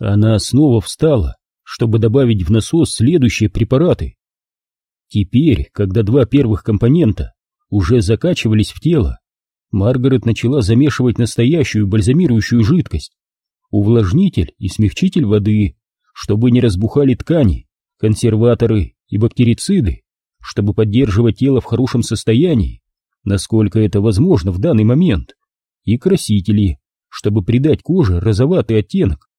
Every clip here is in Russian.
Она снова встала, чтобы добавить в насос следующие препараты. Теперь, когда два первых компонента уже закачивались в тело, Маргарет начала замешивать настоящую бальзамирующую жидкость, увлажнитель и смягчитель воды, чтобы не разбухали ткани, консерваторы и бактерициды, чтобы поддерживать тело в хорошем состоянии, насколько это возможно в данный момент, и красители, чтобы придать коже розоватый оттенок.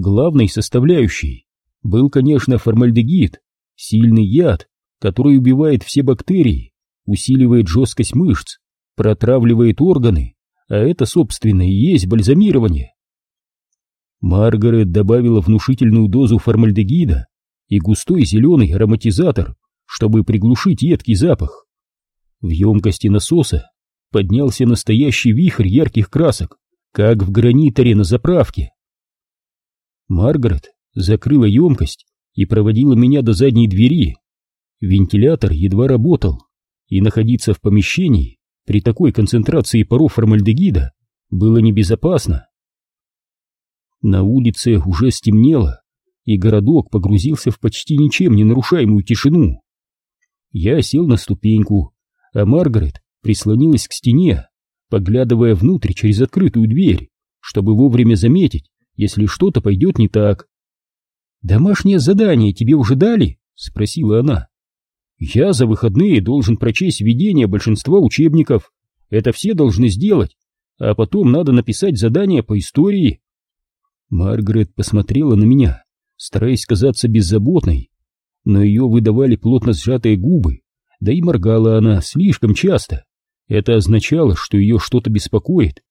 Главной составляющей был, конечно, формальдегид, сильный яд, который убивает все бактерии, усиливает жесткость мышц, протравливает органы, а это, собственно, и есть бальзамирование. Маргарет добавила внушительную дозу формальдегида и густой зеленый ароматизатор, чтобы приглушить едкий запах. В емкости насоса поднялся настоящий вихрь ярких красок, как в граниторе на заправке. Маргарет закрыла емкость и проводила меня до задней двери. Вентилятор едва работал, и находиться в помещении при такой концентрации паров формальдегида было небезопасно. На улице уже стемнело, и городок погрузился в почти ничем не нарушаемую тишину. Я сел на ступеньку, а Маргарет прислонилась к стене, поглядывая внутрь через открытую дверь, чтобы вовремя заметить, если что-то пойдет не так. «Домашнее задание тебе уже дали?» — спросила она. «Я за выходные должен прочесть введение большинства учебников. Это все должны сделать, а потом надо написать задание по истории». Маргарет посмотрела на меня, стараясь казаться беззаботной, но ее выдавали плотно сжатые губы, да и моргала она слишком часто. Это означало, что ее что-то беспокоит.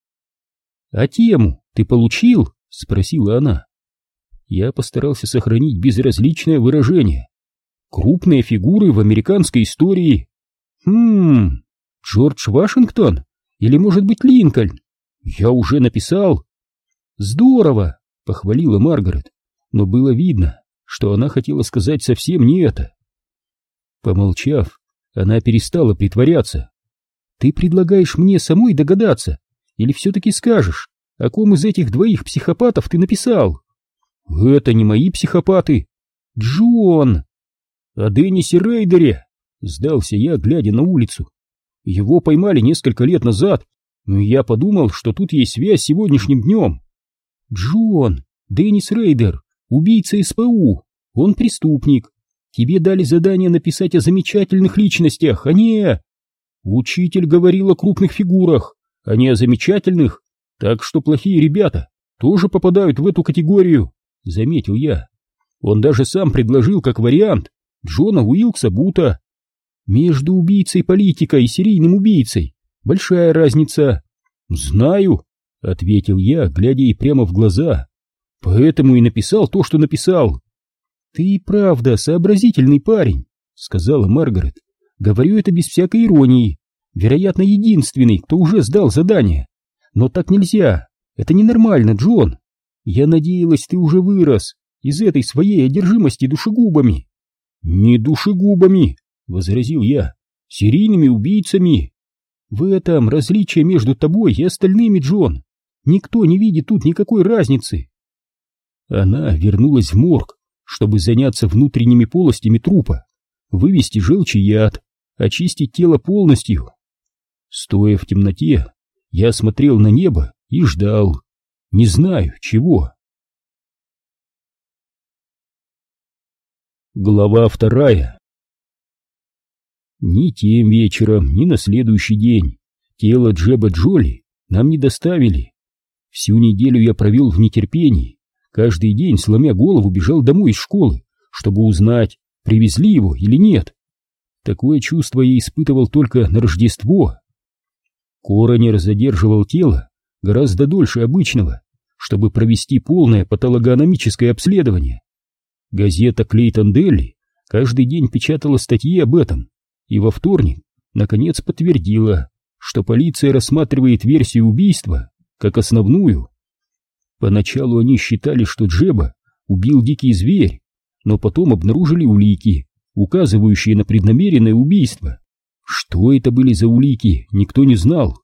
«А тему ты получил?» — спросила она. Я постарался сохранить безразличное выражение. Крупные фигуры в американской истории. Хм, Джордж Вашингтон? Или, может быть, Линкольн? Я уже написал. Здорово, похвалила Маргарет, но было видно, что она хотела сказать совсем не это. Помолчав, она перестала притворяться. Ты предлагаешь мне самой догадаться, или все-таки скажешь, о ком из этих двоих психопатов ты написал? Это не мои психопаты. Джон! О Деннисе Рейдере! Сдался я, глядя на улицу. Его поймали несколько лет назад, но я подумал, что тут есть связь с сегодняшним днем. Джон, Деннис Рейдер, убийца СПУ, он преступник. Тебе дали задание написать о замечательных личностях, а не... Учитель говорил о крупных фигурах, а не о замечательных, так что плохие ребята тоже попадают в эту категорию, заметил я. Он даже сам предложил как вариант Джона Уилкса Бута. Между убийцей-политика и серийным убийцей большая разница. Знаю, ответил я, глядя ей прямо в глаза. Поэтому и написал то, что написал. Ты и правда сообразительный парень, сказала Маргарет. Говорю это без всякой иронии. Вероятно, единственный, кто уже сдал задание. Но так нельзя. Это ненормально, Джон. Я надеялась, ты уже вырос из этой своей одержимости душегубами. Не душегубами, возразил я, серийными убийцами. В этом различие между тобой и остальными, Джон. Никто не видит тут никакой разницы. Она вернулась в морг, чтобы заняться внутренними полостями трупа, вывести желчь и яд, очистить тело полностью. Стоя в темноте, я смотрел на небо и ждал. Не знаю, чего. Глава вторая Ни тем вечером, ни на следующий день тело Джеба Джоли нам не доставили. Всю неделю я провел в нетерпении, каждый день, сломя голову, бежал домой из школы, чтобы узнать, привезли его или нет. Такое чувство я испытывал только на Рождество. Коронер задерживал тело гораздо дольше обычного, чтобы провести полное патологоаномическое обследование. Газета «Клейтон Делли» каждый день печатала статьи об этом, и во вторник, наконец, подтвердила, что полиция рассматривает версию убийства как основную. Поначалу они считали, что Джеба убил дикий зверь, но потом обнаружили улики, указывающие на преднамеренное убийство. Что это были за улики, никто не знал.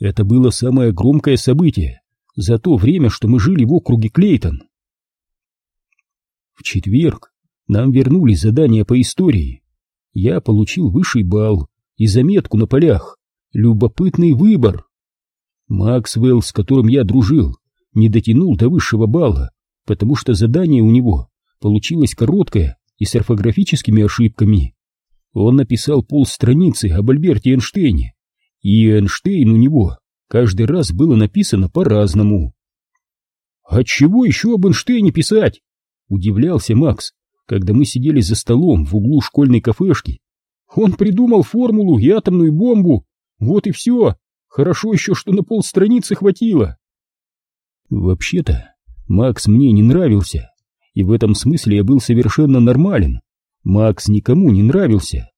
Это было самое громкое событие за то время, что мы жили в округе Клейтон. В четверг нам вернули задание по истории. Я получил высший балл и заметку на полях. Любопытный выбор. Максвелл, с которым я дружил, не дотянул до высшего балла, потому что задание у него получилось короткое и с орфографическими ошибками. Он написал полстраницы об Альберте Эйнштейне, и Эйнштейн у него каждый раз было написано по-разному. «А чего еще об Эйнштейне писать?» — удивлялся Макс, когда мы сидели за столом в углу школьной кафешки. «Он придумал формулу и атомную бомбу. Вот и все. Хорошо еще, что на полстраницы хватило». Вообще-то, Макс мне не нравился, и в этом смысле я был совершенно нормален. Макс никому не нравился.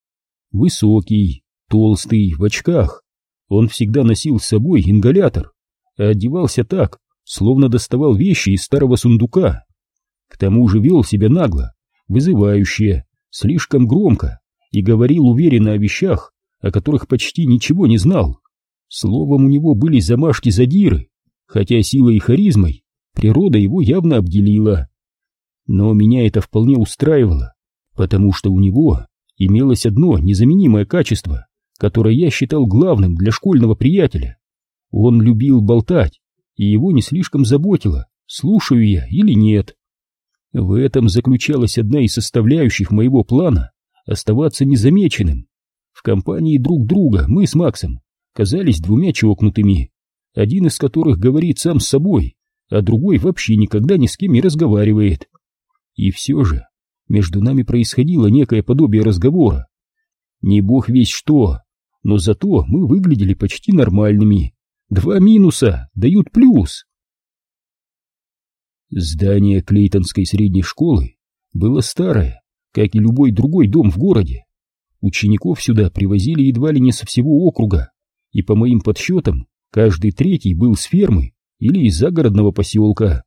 Высокий, толстый, в очках. Он всегда носил с собой ингалятор, одевался так, словно доставал вещи из старого сундука. К тому же вел себя нагло, вызывающе, слишком громко и говорил уверенно о вещах, о которых почти ничего не знал. Словом, у него были замашки задиры, хотя силой и харизмой природа его явно обделила. Но меня это вполне устраивало, потому что у него имелось одно незаменимое качество, которое я считал главным для школьного приятеля. Он любил болтать, и его не слишком заботило, слушаю я или нет. В этом заключалась одна из составляющих моего плана оставаться незамеченным. В компании друг друга мы с Максом казались двумя чокнутыми, один из которых говорит сам с собой, а другой вообще никогда ни с кем не разговаривает. И все же между нами происходило некое подобие разговора. Не бог весь что, но зато мы выглядели почти нормальными. Два минуса дают плюс. Здание Клейтонской средней школы было старое, как и любой другой дом в городе. Учеников сюда привозили едва ли не со всего округа, и по моим подсчетам, каждый третий был с фермы или из загородного поселка.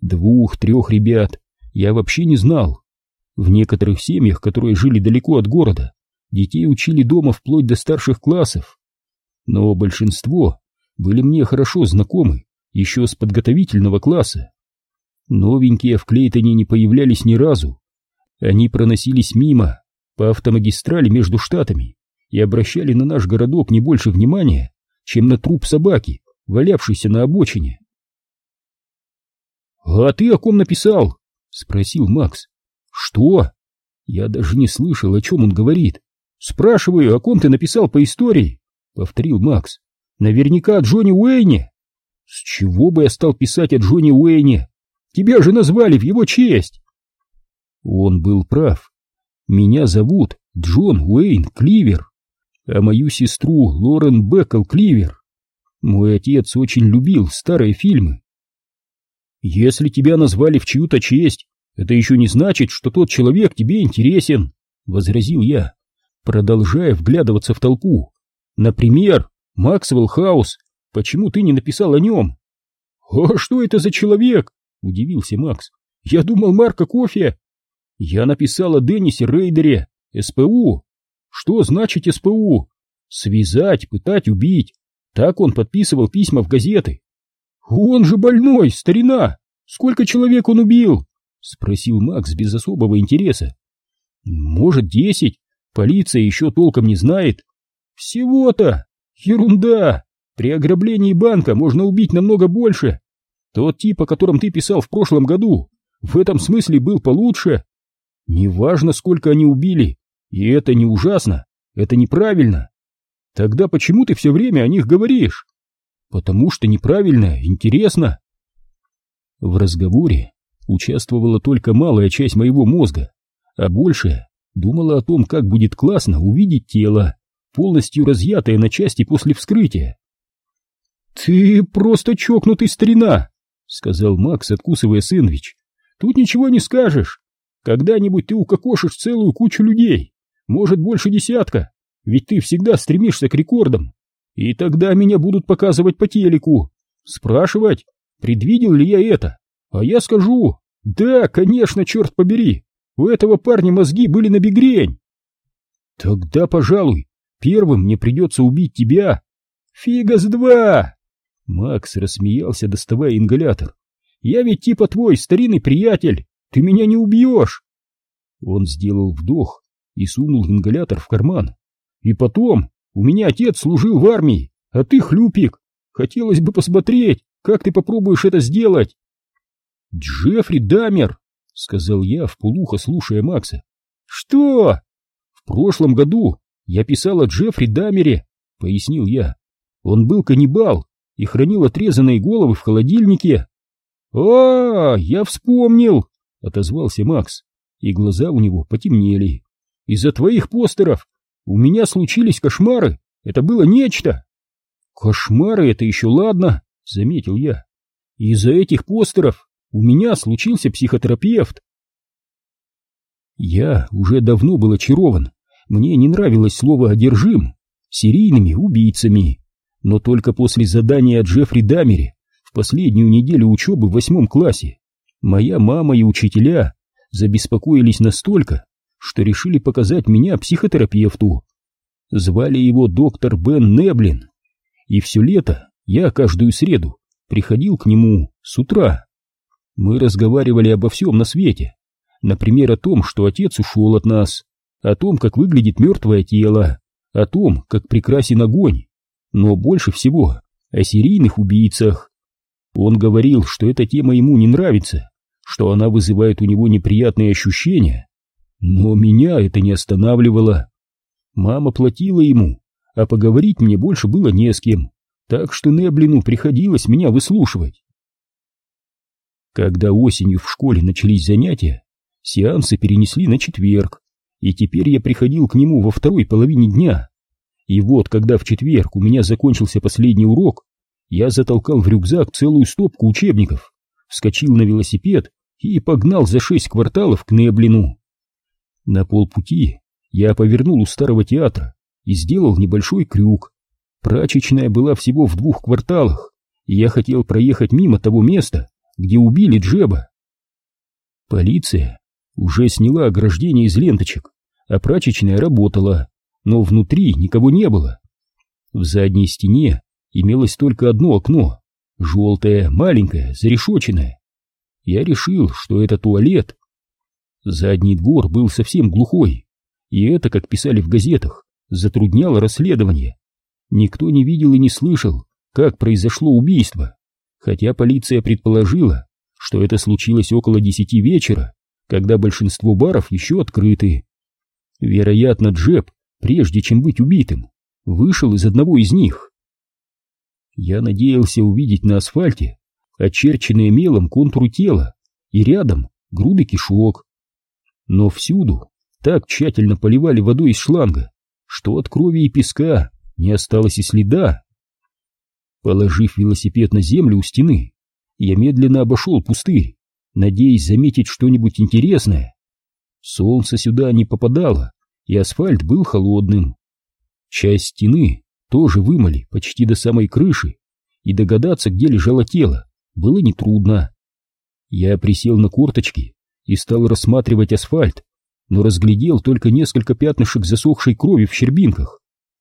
Двух-трех ребят я вообще не знал. В некоторых семьях, которые жили далеко от города, детей учили дома вплоть до старших классов. Но большинство были мне хорошо знакомы еще с подготовительного класса. Новенькие в Клейтоне не появлялись ни разу. Они проносились мимо, по автомагистрали между штатами, и обращали на наш городок не больше внимания, чем на труп собаки, валявшийся на обочине. «А ты о ком написал?» — спросил Макс. «Что?» Я даже не слышал, о чем он говорит. «Спрашиваю, о ком ты написал по истории?» — повторил Макс. «Наверняка о Джонни Уэйне». «С чего бы я стал писать о Джонни Уэйне? Тебя же назвали в его честь!» Он был прав. Меня зовут Джон Уэйн Кливер, а мою сестру Лорен Беккл Кливер. Мой отец очень любил старые фильмы. Если тебя назвали в чью-то честь, это еще не значит, что тот человек тебе интересен, — возразил я, продолжая вглядываться в толпу. Например, Максвелл Хаус. Почему ты не написал о нем? — А что это за человек? — удивился Макс. — Я думал, Марка Кофе. Я написал о Деннисе Рейдере, СПУ. Что значит СПУ? Связать, пытать, убить. Так он подписывал письма в газеты. Он же больной, старина! Сколько человек он убил? Спросил Макс без особого интереса. Может, десять. Полиция еще толком не знает. Всего-то! Ерунда! При ограблении банка можно убить намного больше. Тот тип, о котором ты писал в прошлом году, в этом смысле был получше. Неважно, сколько они убили, и это не ужасно, это неправильно. Тогда почему ты все время о них говоришь? Потому что неправильно, интересно. В разговоре участвовала только малая часть моего мозга, а большая думала о том, как будет классно увидеть тело, полностью разъятое на части после вскрытия. «Ты просто чокнутый старина!» — сказал Макс, откусывая сэндвич. «Тут ничего не скажешь. Когда-нибудь ты укокошишь целую кучу людей, может, больше десятка, ведь ты всегда стремишься к рекордам. И тогда меня будут показывать по телеку, спрашивать, предвидел ли я это. А я скажу, да, конечно, черт побери, у этого парня мозги были на бигрень. Тогда, пожалуй, первым мне придется убить тебя. Фига с два! Макс рассмеялся, доставая ингалятор. «Я ведь типа твой старинный приятель! Ты меня не убьешь!» Он сделал вдох и сунул ингалятор в карман. «И потом, у меня отец служил в армии, а ты хлюпик! Хотелось бы посмотреть, как ты попробуешь это сделать!» «Джеффри Дамер!» — сказал я, вполуха слушая Макса. «Что?» «В прошлом году я писал о Джеффри Дамере», — пояснил я. «Он был каннибал и хранил отрезанные головы в холодильнике». «А, я вспомнил!» — отозвался Макс, и глаза у него потемнели. «Из-за твоих постеров у меня случились кошмары, это было нечто!» «Кошмары — это еще ладно», — заметил я. «Из-за этих постеров у меня случился психотерапевт». Я уже давно был очарован, мне не нравилось слово «одержим» серийными убийцами, но только после задания от Джеффри Дамери в последнюю неделю учебы в восьмом классе моя мама и учителя забеспокоились настолько, что решили показать меня психотерапевту. Звали его доктор Бен Неблин, и все лето я каждую среду приходил к нему с утра. Мы разговаривали обо всем на свете, например, о том, что отец ушел от нас, о том, как выглядит мертвое тело, о том, как прекрасен огонь, но больше всего о серийных убийцах. Он говорил, что эта тема ему не нравится, что она вызывает у него неприятные ощущения, но меня это не останавливало. Мама платила ему, а поговорить мне больше было не с кем, так что Неблину приходилось меня выслушивать. Когда осенью в школе начались занятия, сеансы перенесли на четверг, и теперь я приходил к нему во второй половине дня. И вот, когда в четверг у меня закончился последний урок, я затолкал в рюкзак целую стопку учебников, вскочил на велосипед и погнал за шесть кварталов к Неблину. На полпути я повернул у старого театра и сделал небольшой крюк. Прачечная была всего в двух кварталах, и я хотел проехать мимо того места, где убили Джеба. Полиция уже сняла ограждение из ленточек, а прачечная работала, но внутри никого не было. В задней стене имелось только одно окно, желтое, маленькое, зарешоченное. Я решил, что это туалет. Задний двор был совсем глухой, и это, как писали в газетах, затрудняло расследование. Никто не видел и не слышал, как произошло убийство, хотя полиция предположила, что это случилось около десяти вечера, когда большинство баров еще открыты. Вероятно, Джеб, прежде чем быть убитым, вышел из одного из них. Я надеялся увидеть на асфальте очерченные мелом контуры тела и рядом груды кишок. Но всюду так тщательно поливали водой из шланга, что от крови и песка не осталось и следа. Положив велосипед на землю у стены, я медленно обошел пустырь, надеясь заметить что-нибудь интересное. Солнце сюда не попадало, и асфальт был холодным. Часть стены тоже вымыли почти до самой крыши, и догадаться, где лежало тело, было нетрудно. Я присел на корточки и стал рассматривать асфальт, но разглядел только несколько пятнышек засохшей крови в щербинках.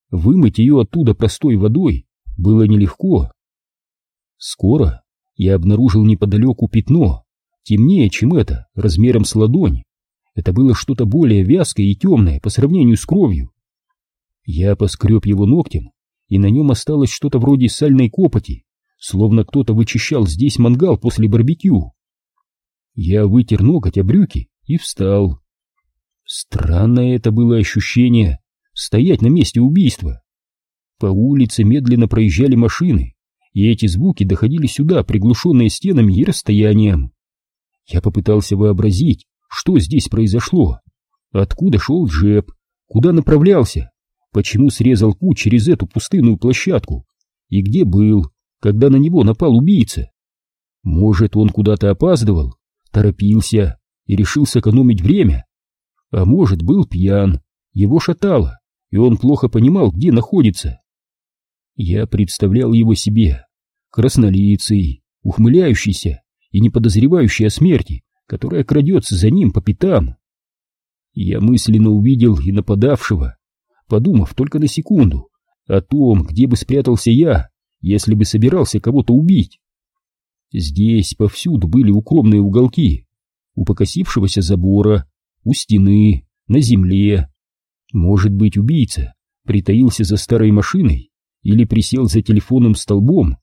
Вымыть ее оттуда простой водой было нелегко. Скоро я обнаружил неподалеку пятно, темнее, чем это, размером с ладонь. Это было что-то более вязкое и темное по сравнению с кровью. Я поскреб его ногтем, и на нем осталось что-то вроде сальной копоти, словно кто-то вычищал здесь мангал после барбекю. Я вытер ноготь о брюки и встал. Странное это было ощущение — стоять на месте убийства. По улице медленно проезжали машины, и эти звуки доходили сюда, приглушенные стенами и расстоянием. Я попытался вообразить, что здесь произошло. Откуда шел Джеб? Куда направлялся? Почему срезал путь через эту пустынную площадку? И где был, когда на него напал убийца? Может, он куда-то опаздывал, торопился и решил сэкономить время? А может, был пьян, его шатало, и он плохо понимал, где находится. Я представлял его себе, краснолицый, ухмыляющийся, и не подозревающий о смерти, которая крадется за ним по пятам. Я мысленно увидел и нападавшего, подумав только на секунду о том, где бы спрятался я, если бы собирался кого-то убить. Здесь повсюду были укромные уголки, у покосившегося забора, у стены, на земле. Может быть, убийца притаился за старой машиной или присел за телефонным столбом.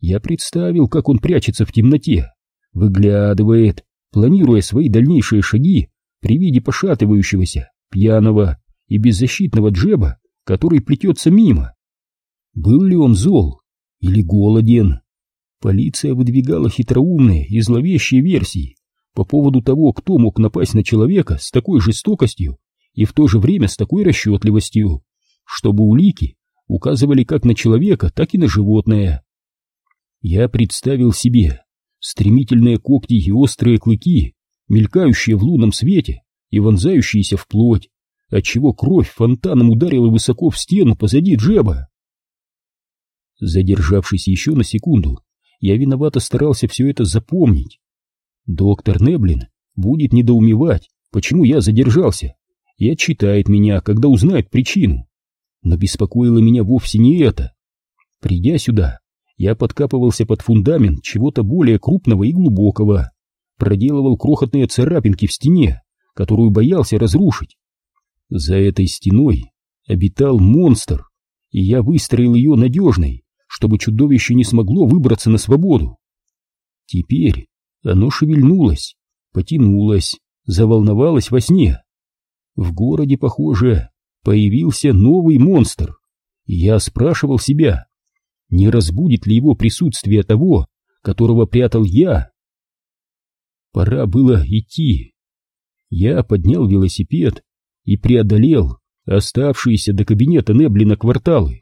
Я представил, как он прячется в темноте, выглядывает, планируя свои дальнейшие шаги при виде пошатывающегося, пьяного и беззащитного Джеба, который плетется мимо. Был ли он зол или голоден? Полиция выдвигала хитроумные и зловещие версии по поводу того, кто мог напасть на человека с такой жестокостью и в то же время с такой расчетливостью, чтобы улики указывали как на человека, так и на животное. Я представил себе стремительные когти и острые клыки, мелькающие в лунном свете и вонзающиеся в плоть, отчего кровь фонтаном ударила высоко в стену позади Джеба. Задержавшись еще на секунду, я виновато старался все это запомнить. Доктор Неблин будет недоумевать, почему я задержался, и отчитает меня, когда узнает причину. Но беспокоило меня вовсе не это. Придя сюда, я подкапывался под фундамент чего-то более крупного и глубокого, проделывал крохотные царапинки в стене, которую боялся разрушить. За этой стеной обитал монстр, и я выстроил ее надежной, чтобы чудовище не смогло выбраться на свободу. Теперь оно шевельнулось, потянулось, заволновалось во сне. В городе, похоже, появился новый монстр, я спрашивал себя, не разбудит ли его присутствие того, которого прятал я. Пора было идти. Я поднял велосипед и преодолел оставшиеся до кабинета Неблина кварталы.